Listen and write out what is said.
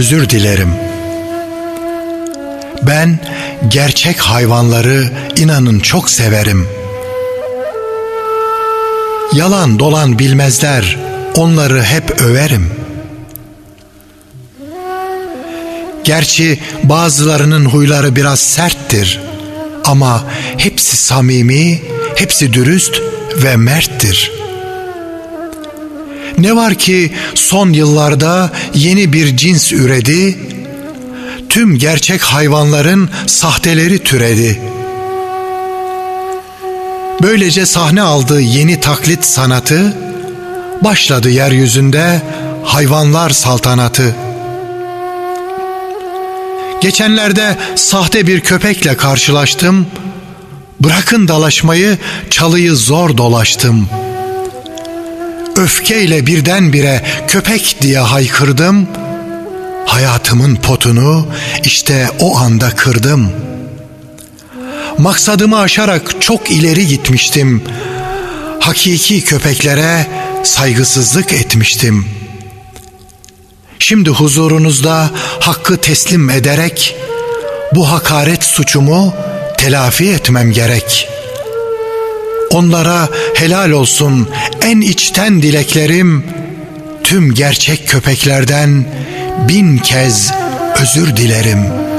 özür dilerim. Ben gerçek hayvanları inanın çok severim. Yalan dolan bilmezler, onları hep överim. Gerçi bazılarının huyları biraz serttir ama hepsi samimi, hepsi dürüst ve merttir.'' Ne var ki son yıllarda yeni bir cins üredi, tüm gerçek hayvanların sahteleri türedi. Böylece sahne aldığı yeni taklit sanatı, başladı yeryüzünde hayvanlar saltanatı. Geçenlerde sahte bir köpekle karşılaştım. Bırakın dalaşmayı, çalıyı zor dolaştım.'' Öfkeyle birdenbire köpek diye haykırdım. Hayatımın potunu işte o anda kırdım. Maksadımı aşarak çok ileri gitmiştim. Hakiki köpeklere saygısızlık etmiştim. Şimdi huzurunuzda hakkı teslim ederek bu hakaret suçumu telafi etmem gerek.'' Onlara helal olsun en içten dileklerim tüm gerçek köpeklerden bin kez özür dilerim.''